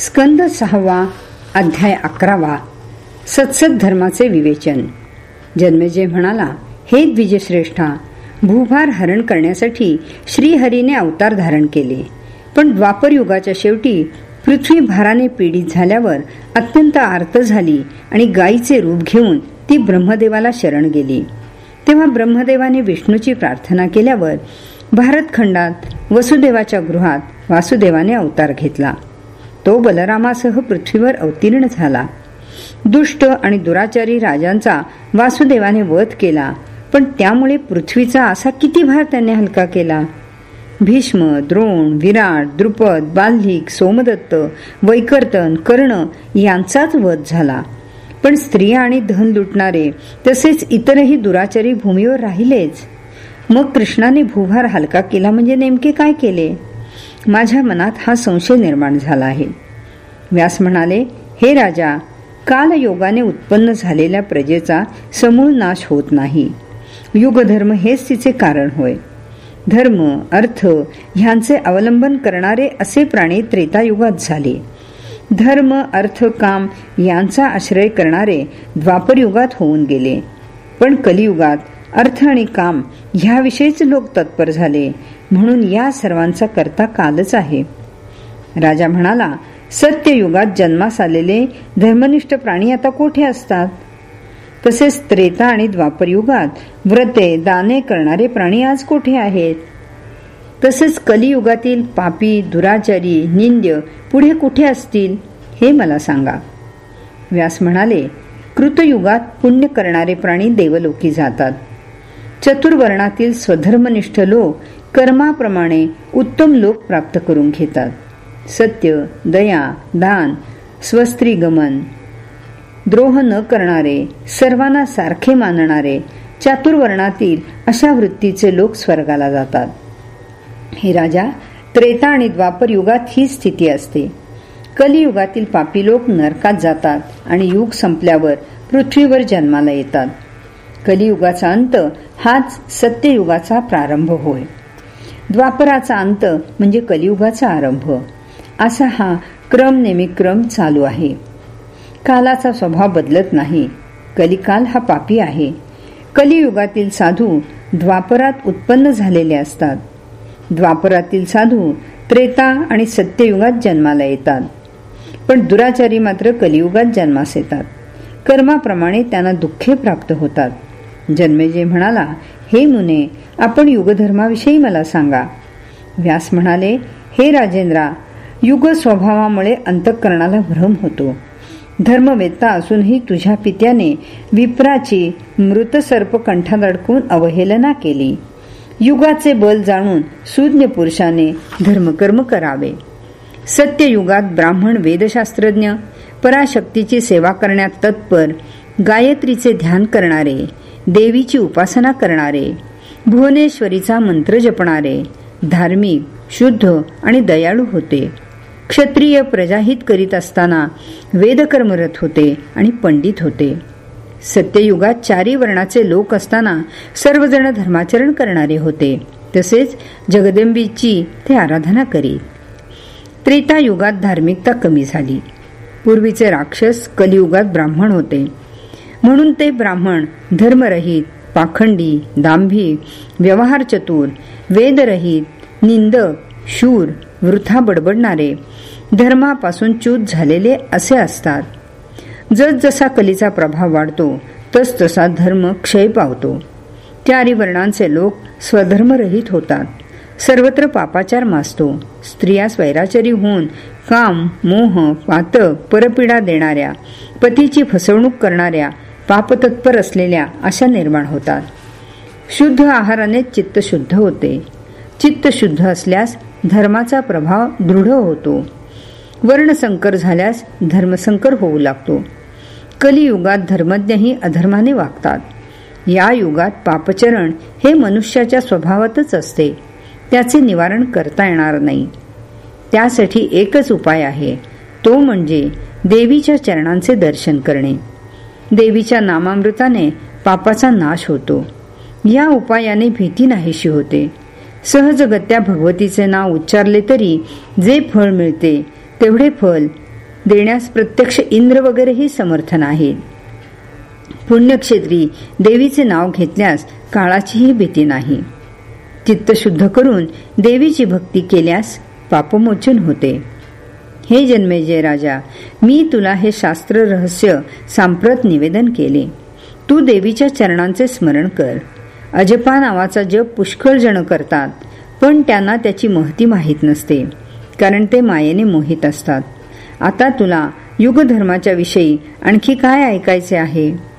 स्कंद सहावा अध्याय अकरावा सत्सत धर्माचे विवेचन. जन्मेजय म्हणाला हे द्विजश्रेष्ठा भूभार हरण करण्यासाठी श्रीहरीने अवतार धारण केले. पण द्वापरयुगाच्या शेवटी पृथ्वी भाराने पीडित झाल्यावर अत्यंत आर्त झाली आणि गायीचे रूप घेऊन ती ब्रह्मदेवाला शरण गेली. तेव्हा ब्रह्मदेवाने विष्णूची प्रार्थना केल्यावर भारतखंडात वसुदेवाच्या गृहात वासुदेवाने अवतार घेतला. तो बलरामासह पृथ्वीवर अवतीर्ण झाला. दुष्ट आणि दुराचारी राजांचा वासुदेवाने वध केला पण त्यामुळे पृथ्वीचा असा किती भार त्याने हलका केला? भीष्म द्रोण विराट द्रुपद बाल्हिक सोमदत्त वैकर्तन कर्ण यांचाच वध झाला. पण स्त्रिया आणि धन लुटणारे तसेच इतरही दुराचारी भूमीवर राहिलेच. मग कृष्णाने भूभार हलका केला म्हणजे नेमके काय केले? माझ्या मनात हा संशय निर्माण झाला आहे. व्यास म्हणाले हे राजा काल योगाने उत्पन्न झालेल्या प्रजेचा समूळ नाश होत नाही. युगधर्म हेच तिचे कारण होय. धर्म अर्थ ह्यांचे अवलंबन करणारे असे प्राणी त्रेतायुगात झाले. धर्म अर्थ काम यांचा आश्रय करणारे द्वापरयुगात होऊन गेले. पण कलियुगात अर्थ आणि काम ह्याविषयीच लोक तत्पर झाले. म्हणून या सर्वांचा करता कालच आहे. राजा म्हणाला सत्ययुगात जन्मास आलेले धर्मनिष्ठ प्राणी आता कोठे असतात? तसेच त्रेता आणि द्वापरयुगात व्रते दाने करणारे प्राणी आज कोठे आहेत? तसेच कलियुगातील पापी दुराचारी निंद्य पुढे कुठे असतील? हे मला सांगा. व्यास म्हणाले कृतयुगात पुण्य करणारे प्राणी देवलोकी जातात. चतुर्वर्णातील स्वधर्मनिष्ठ लोक कर्माप्रमाणे उत्तम लोक प्राप्त करून घेतात. सत्य दया दान स्वस्त्रीगमन द्रोह न करणारे सर्वांना सारखे मानणारे चातुर्वर्णातील अशा वृत्तीचे लोक स्वर्गाला जातात. हे राजा त्रेता आणि द्वापर युगात ही स्थिती असते. कलियुगातील पापी लोक नरकात जातात आणि युग संपल्यावर पृथ्वीवर जन्माला येतात. कलियुगाचा अंत हाच सत्ययुगाचा प्रारंभ होय. द्वापराचा अंत म्हणजे कलियुगाचा आरंभ. असा हा क्रम नेमिक्रम चालू आहे. कालाचा स्वभाव बदलत नाही. कलिकाल हा पापी आहे. कलियुगातील साधू द्वापरात उत्पन्न झालेले असतात. द्वापरातील साधू त्रेता आणि सत्ययुगात जन्माला येतात. पण दुराचारी मात्र कलियुगात जन्मास येतात. कर्माप्रमाणे त्यांना दुःखे प्राप्त होतात. जन्मेजे म्हणाला हे मुने आपण युगधर्माविषयी मला सांगा. व्यास म्हणाले हे राजेंद्रा युग स्वभावामुळे अंतःकरणाला भ्रम होतो. धर्मवेत्ता असूनही तुझ्या पित्याने विप्राची मृत सर्प कंठात अडकून अवहेलना केली. युगाचे बल जाणून सुज्ञ पुरुषाने धर्मकर्म करावे. सत्ययुगात ब्राह्मण वेदशास्त्रज्ञ पराशक्तीची सेवा करण्यात तत्पर गायत्रीचे ध्यान करणारे देवीची उपासना करणारे भुवनेश्वरीचा मंत्र जपणारे धार्मिक शुद्ध आणि दयाळू होते. क्षत्रिय प्रजाहित करीत असताना वेदकर्मरत होते आणि पंडित होते. सत्ययुगात चारी वर्णाचे लोक असताना सर्वजण धर्माचरण करणारे होते. तसेच जगदंबीची ते आराधना करीत. त्रेतायुगात धार्मिकता कमी झाली. पूर्वीचे राक्षस कलियुगात ब्राह्मण होते. म्हणून ते ब्राह्मण धर्मरहित पाखंडी दांभी व्यवहार चतुर वेदरहित निंदक शूर वृथा बडबडणारे धर्मापासून च्यूत झालेले असे असतात. जसा कलीचा प्रभाव वाढतो तस तसा धर्म क्षय पावतो. चारी वर्णांचे लोक स्वधर्मरहित होतात. सर्वत्र पापाचार मासतो. स्त्रिया स्वैराचारी होऊन काम मोह पातक परपीडा देणाऱ्या पतीची फसवणूक करणाऱ्या पापतत्पर असलेल्या अशा निर्माण होतात. शुद्ध आहाराने चित्त शुद्ध होते. चित्त शुद्ध असल्यास धर्माचा प्रभाव दृढ होतो. वर्णसंकर झाल्यास धर्मसंकर होऊ लागतो. कलियुगात धर्मज्ञही अधर्माने वागतात. या युगात पापचरण हे मनुष्याच्या स्वभावातच असते. त्याचे निवारण करता येणार नाही. त्यासाठी एकच उपाय आहे. तो म्हणजे देवीच्या चरणांचे दर्शन करणे. देवीच्या नामामृताने पापाचा नाश होतो. या उपायाने भीती नाहीशी होते. सहजगत्या भगवतीचे नाव उच्चारले तरी जे फळ मिळते तेवढे फल देण्यास प्रत्यक्ष इंद्र वगैरेही समर्थ नाहीत. पुण्यक्षेत्री देवीचे नाव घेतल्यास काळाचीही भीती नाही. चित्त शुद्ध करून देवीची भक्ती केल्यास पापमोचन होते. हे जन्मेजय राजा मी तुला हे शास्त्र रहस्य सांप्रत निवेदन केले. तू देवीच्या चरणांचे स्मरण कर. अजपा नावाचा जप पुष्कळ जण करतात पण त्यांना त्याची महती माहीत नसते कारण ते मायेने मोहित असतात. आता तुला युगधर्माच्या विषयी आणखी काय ऐकायचे आहे?